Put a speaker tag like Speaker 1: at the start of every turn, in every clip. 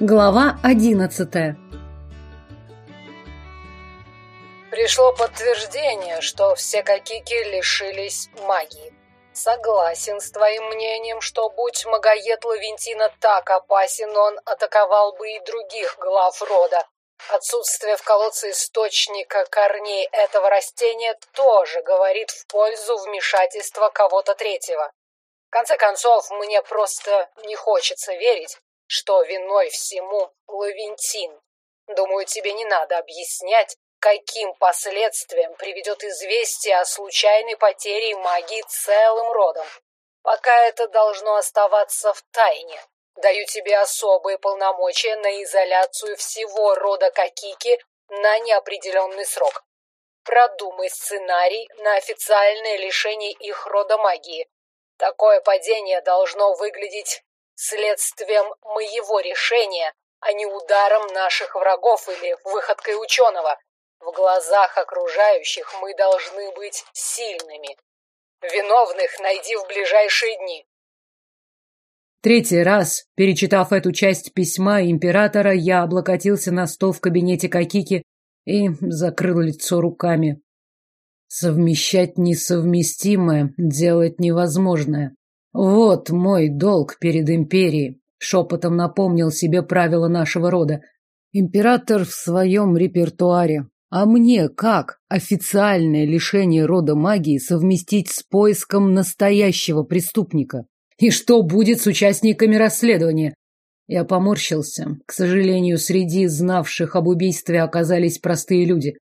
Speaker 1: Глава одиннадцатая
Speaker 2: Пришло подтверждение, что все кокики лишились магии. Согласен с твоим мнением, что будь магоед Лавентина так опасен, он атаковал бы и других глав рода. Отсутствие в колодце источника корней этого растения тоже говорит в пользу вмешательства кого-то третьего. В конце концов, мне просто не хочется верить, что виной всему Лавентин. Думаю, тебе не надо объяснять, каким последствиям приведет известие о случайной потере магии целым родом. Пока это должно оставаться в тайне. Даю тебе особые полномочия на изоляцию всего рода Кокики на неопределенный срок. Продумай сценарий на официальное лишение их рода магии. Такое падение должно выглядеть следствием моего решения, а не ударом наших врагов или выходкой ученого. В глазах окружающих мы должны быть сильными. Виновных найди в ближайшие дни.
Speaker 1: Третий раз, перечитав эту часть письма императора, я облокотился на стол в кабинете Кокики и закрыл лицо руками. Совмещать несовместимое, делать невозможное. Вот мой долг перед империей. Шепотом напомнил себе правила нашего рода. Император в своем репертуаре. А мне как официальное лишение рода магии совместить с поиском настоящего преступника? И что будет с участниками расследования? Я поморщился. К сожалению, среди знавших об убийстве оказались простые люди.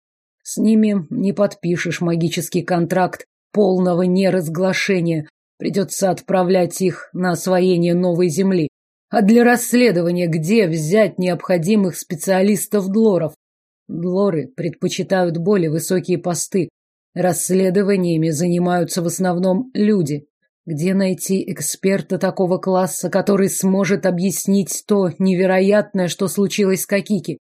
Speaker 1: С ними не подпишешь магический контракт полного неразглашения. Придется отправлять их на освоение новой земли. А для расследования где взять необходимых специалистов-длоров? Длоры предпочитают более высокие посты. Расследованиями занимаются в основном люди. Где найти эксперта такого класса, который сможет объяснить то невероятное, что случилось с Кокики?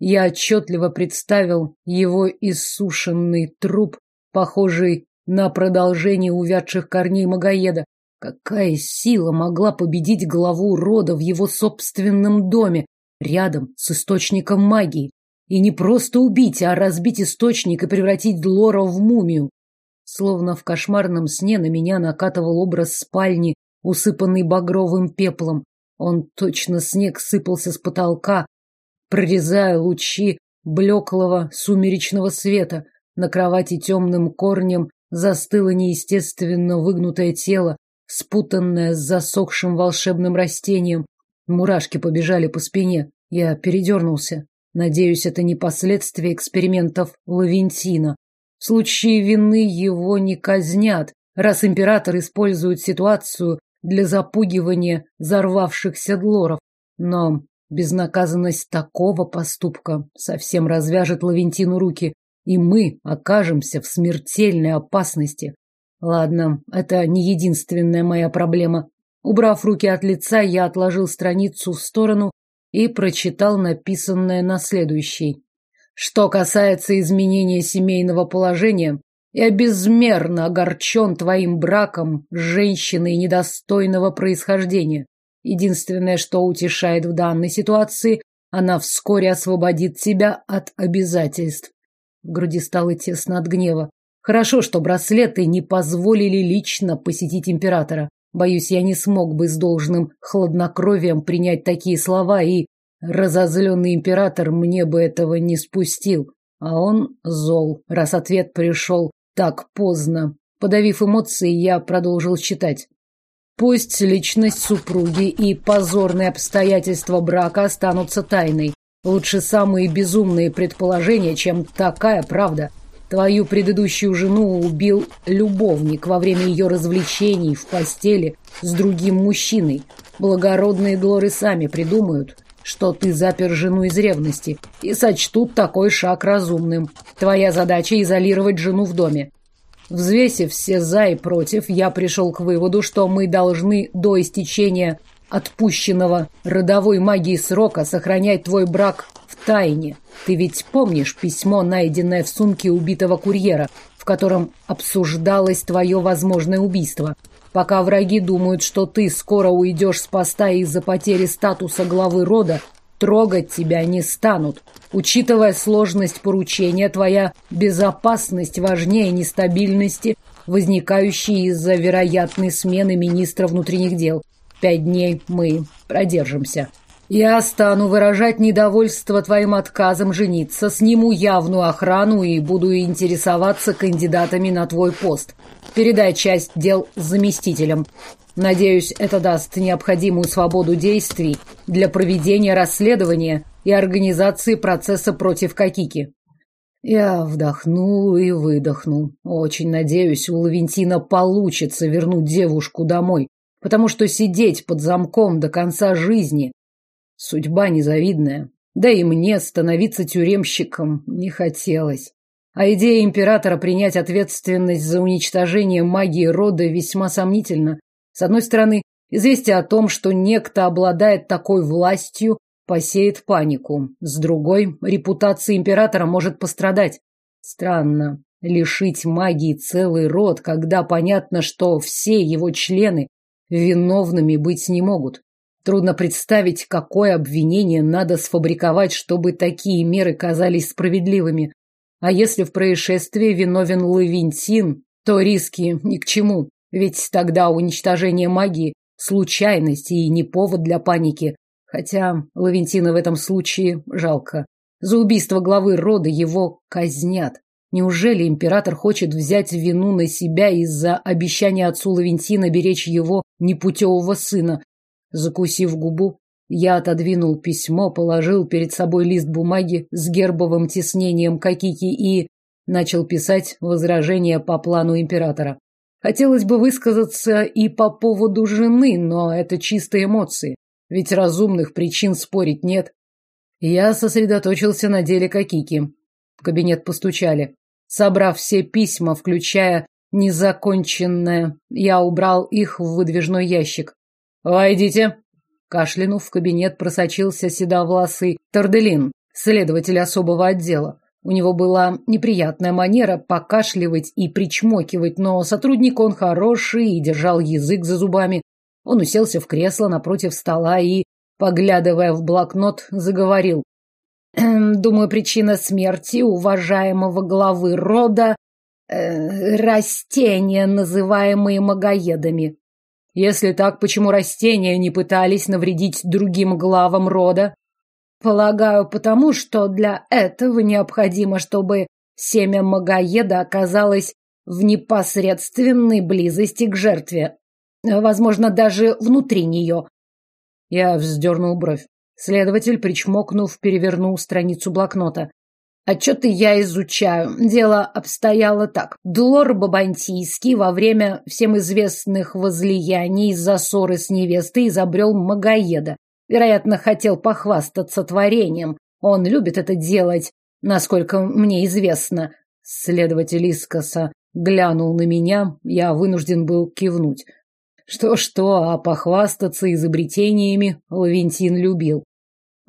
Speaker 1: Я отчетливо представил его иссушенный труп, похожий на продолжение увядших корней Магоеда. Какая сила могла победить главу рода в его собственном доме, рядом с источником магии? И не просто убить, а разбить источник и превратить Лора в мумию. Словно в кошмарном сне на меня накатывал образ спальни, усыпанный багровым пеплом. Он точно снег сыпался с потолка, прорезая лучи блеклого сумеречного света. На кровати темным корнем застыло неестественно выгнутое тело, спутанное с засохшим волшебным растением. Мурашки побежали по спине. Я передернулся. Надеюсь, это не последствия экспериментов Лавентина. В случае вины его не казнят, раз император использует ситуацию для запугивания взорвавшихся длоров. Но безнаказанность такого поступка совсем развяжет Лавентину руки, и мы окажемся в смертельной опасности. Ладно, это не единственная моя проблема. Убрав руки от лица, я отложил страницу в сторону и прочитал написанное на следующей. Что касается изменения семейного положения, я безмерно огорчен твоим браком с женщиной недостойного происхождения. Единственное, что утешает в данной ситуации, она вскоре освободит тебя от обязательств. В груди стало тесно от гнева. Хорошо, что браслеты не позволили лично посетить императора. Боюсь, я не смог бы с должным хладнокровием принять такие слова, и разозленный император мне бы этого не спустил. А он зол, раз ответ пришел так поздно. Подавив эмоции, я продолжил читать. Пусть личность супруги и позорные обстоятельства брака останутся тайной. Лучше самые безумные предположения, чем такая правда. Твою предыдущую жену убил любовник во время ее развлечений в постели с другим мужчиной. Благородные Длоры сами придумают, что ты запер жену из ревности, и сочтут такой шаг разумным. Твоя задача — изолировать жену в доме. Взвесив все «за» и «против», я пришел к выводу, что мы должны до истечения отпущенного родовой магии срока сохранять твой брак в тайне. Ты ведь помнишь письмо, найденное в сумке убитого курьера, в котором обсуждалось твое возможное убийство? Пока враги думают, что ты скоро уйдешь с поста из-за потери статуса главы рода, трогать тебя не станут. Учитывая сложность поручения, твоя безопасность важнее нестабильности, возникающей из-за вероятной смены министра внутренних дел. Пять дней мы продержимся. Я стану выражать недовольство твоим отказом жениться, сниму явную охрану и буду интересоваться кандидатами на твой пост. Передай часть дел заместителям. Надеюсь, это даст необходимую свободу действий для проведения расследования и организации процесса против Кокики. Я вдохнул и выдохнул. Очень надеюсь, у Лавентина получится вернуть девушку домой, потому что сидеть под замком до конца жизни Судьба незавидная. Да и мне становиться тюремщиком не хотелось. А идея императора принять ответственность за уничтожение магии рода весьма сомнительна. С одной стороны, известие о том, что некто обладает такой властью, посеет панику. С другой, репутация императора может пострадать. Странно, лишить магии целый род, когда понятно, что все его члены виновными быть не могут. Трудно представить, какое обвинение надо сфабриковать, чтобы такие меры казались справедливыми. А если в происшествии виновен Лавентин, то риски ни к чему, ведь тогда уничтожение магии – случайность и не повод для паники. Хотя Лавентина в этом случае жалко. За убийство главы рода его казнят. Неужели император хочет взять вину на себя из-за обещания отцу Лавентина беречь его непутевого сына, Закусив губу, я отодвинул письмо, положил перед собой лист бумаги с гербовым тиснением Кокики и начал писать возражения по плану императора. Хотелось бы высказаться и по поводу жены, но это чистые эмоции, ведь разумных причин спорить нет. Я сосредоточился на деле Кокики. В кабинет постучали. Собрав все письма, включая незаконченное, я убрал их в выдвижной ящик. «Войдите!» Кашлянув в кабинет просочился седовласый Тарделин, следователь особого отдела. У него была неприятная манера покашливать и причмокивать, но сотрудник он хороший и держал язык за зубами. Он уселся в кресло напротив стола и, поглядывая в блокнот, заговорил. «Эм, «Думаю, причина смерти уважаемого главы рода э, растения, называемые магоедами. Если так, почему растения не пытались навредить другим главам рода? Полагаю, потому что для этого необходимо, чтобы семя магоеда оказалось в непосредственной близости к жертве. Возможно, даже внутри нее. Я вздернул бровь. Следователь, причмокнув, перевернул страницу блокнота. Отчеты я изучаю. Дело обстояло так. Длор Бабантийский во время всем известных возлияний из-за ссоры с невестой изобрел Магоеда. Вероятно, хотел похвастаться творением. Он любит это делать, насколько мне известно. Следователь искоса глянул на меня, я вынужден был кивнуть. Что-что, а похвастаться изобретениями Лавентин любил.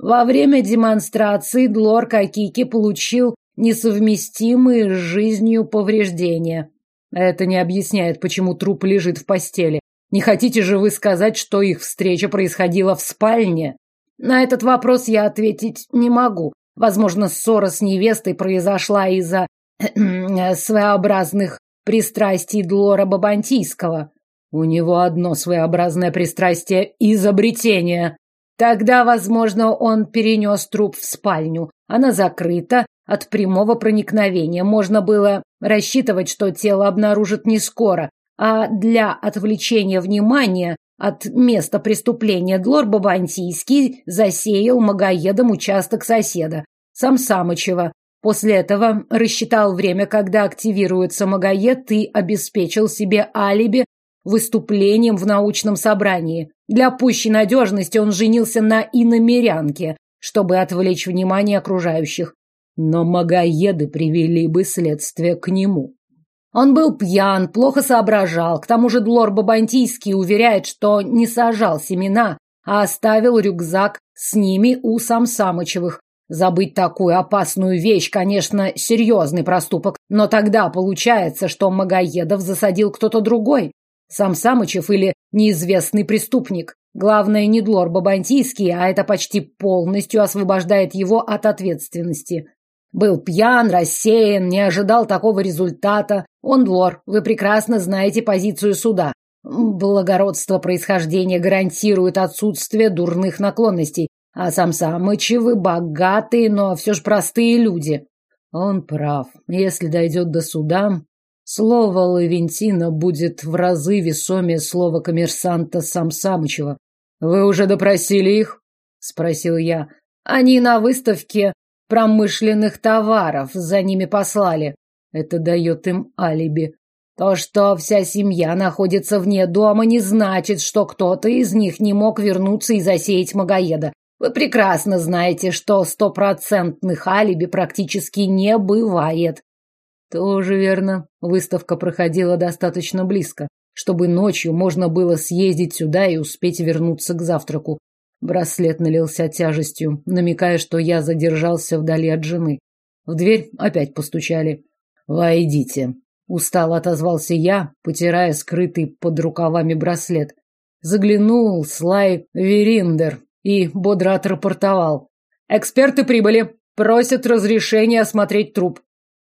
Speaker 1: Во время демонстрации Длор Кокики получил несовместимые с жизнью повреждения. Это не объясняет, почему труп лежит в постели. Не хотите же вы сказать, что их встреча происходила в спальне? На этот вопрос я ответить не могу. Возможно, ссора с невестой произошла из-за своеобразных пристрастий Длора Бабантийского. У него одно своеобразное пристрастие – изобретение. Тогда, возможно, он перенес труп в спальню. Она закрыта от прямого проникновения. Можно было рассчитывать, что тело обнаружат не скоро, а для отвлечения внимания от места преступления Длор Бабантийский засеял магоедом участок соседа, сам Самычева. После этого рассчитал время, когда активируется магоед и обеспечил себе алиби выступлением в научном собрании. Для пущей надежности он женился на иномерянке, чтобы отвлечь внимание окружающих. Но магоеды привели бы следствие к нему. Он был пьян, плохо соображал. К тому же Длор Бабантийский уверяет, что не сажал семена, а оставил рюкзак с ними у Самсамычевых. Забыть такую опасную вещь, конечно, серьезный проступок, но тогда получается, что Магоедов засадил кто-то другой. Сам Самычев или неизвестный преступник. Главное, не Длор Бабантийский, а это почти полностью освобождает его от ответственности. Был пьян, рассеян, не ожидал такого результата. Он Длор, вы прекрасно знаете позицию суда. Благородство происхождения гарантирует отсутствие дурных наклонностей, а сам Самычи вы богатые, но все же простые люди. Он прав. Если дойдет до суда, слово Лавентина будет в разы весомее слова коммерсанта Сам Самычева. Вы уже допросили их? спросил я. Они на выставке промышленных товаров за ними послали. Это дает им алиби. То, что вся семья находится вне дома, не значит, что кто-то из них не мог вернуться и засеять Магоеда. Вы прекрасно знаете, что стопроцентных алиби практически не бывает. Тоже верно. Выставка проходила достаточно близко, чтобы ночью можно было съездить сюда и успеть вернуться к завтраку. Браслет налился тяжестью, намекая, что я задержался вдали от жены. В дверь опять постучали. «Войдите», Устало отозвался я, потирая скрытый под рукавами браслет. Заглянул Слай Вериндер и бодро отрапортовал. «Эксперты прибыли. Просят разрешения осмотреть труп».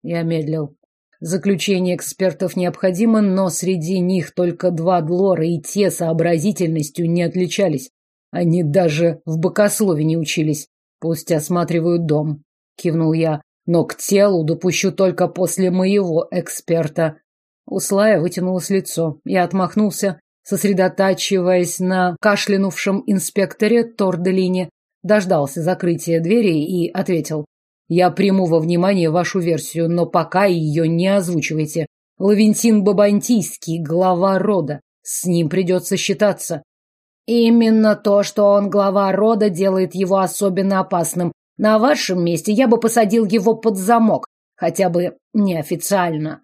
Speaker 1: Я медлил. Заключение экспертов необходимо, но среди них только два Длора, и те сообразительностью не отличались. Они даже в богослове не учились. Пусть осматривают дом, кивнул я но к телу допущу только после моего эксперта. У Слая вытянулось лицо. Я отмахнулся, сосредотачиваясь на кашлянувшем инспекторе Торделине, дождался закрытия двери и ответил. Я приму во внимание вашу версию, но пока ее не озвучивайте. Лавентин Бабантийский, глава рода. С ним придется считаться. Именно то, что он глава рода, делает его особенно опасным. На вашем месте я бы посадил его под замок, хотя бы неофициально.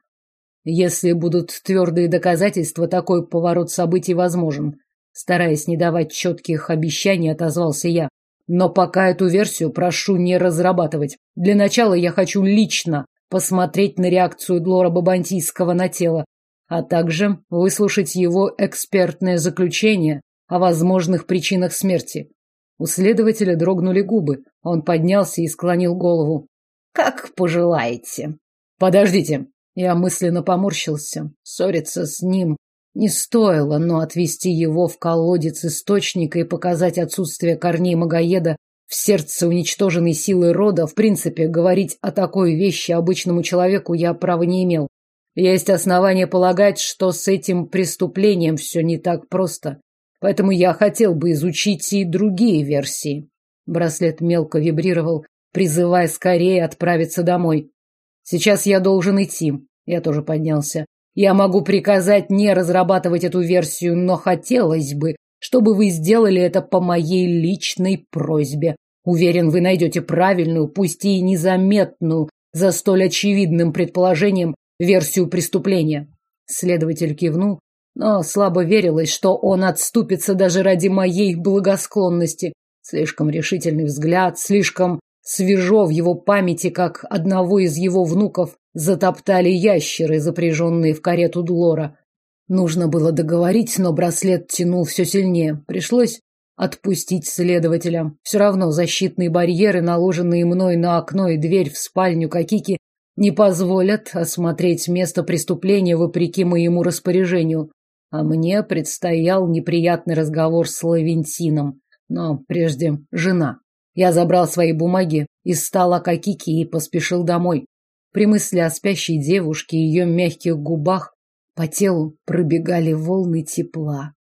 Speaker 1: Если будут твердые доказательства, такой поворот событий возможен. Стараясь не давать четких обещаний, отозвался я. Но пока эту версию прошу не разрабатывать. Для начала я хочу лично посмотреть на реакцию Длора Бабантийского на тело, а также выслушать его экспертное заключение о возможных причинах смерти. У следователя дрогнули губы. Он поднялся и склонил голову. «Как пожелаете». «Подождите». Я мысленно поморщился. Ссориться с ним не стоило, но отвести его в колодец источника и показать отсутствие корней Магоеда в сердце уничтоженной силы рода, в принципе, говорить о такой вещи обычному человеку я права не имел. Есть основания полагать, что с этим преступлением все не так просто. Поэтому я хотел бы изучить и другие версии. Браслет мелко вибрировал, призывая скорее отправиться домой. Сейчас я должен идти. Я тоже поднялся. Я могу приказать не разрабатывать эту версию, но хотелось бы, чтобы вы сделали это по моей личной просьбе. Уверен, вы найдете правильную, пусть и незаметную, за столь очевидным предположением, версию преступления. Следователь кивнул, но слабо верилось, что он отступится даже ради моей благосклонности. Слишком решительный взгляд, слишком свежо в его памяти, как одного из его внуков затоптали ящеры, запряженные в карету Длора. Нужно было договорить, но браслет тянул все сильнее. Пришлось отпустить следователя. Все равно защитные барьеры, наложенные мной на окно и дверь в спальню Кокики, не позволят осмотреть место преступления вопреки моему распоряжению. А мне предстоял неприятный разговор с Лавентином. Но прежде жена. Я забрал свои бумаги из стола Кокики и поспешил домой. При мысли о спящей девушке и ее мягких губах по телу пробегали волны тепла.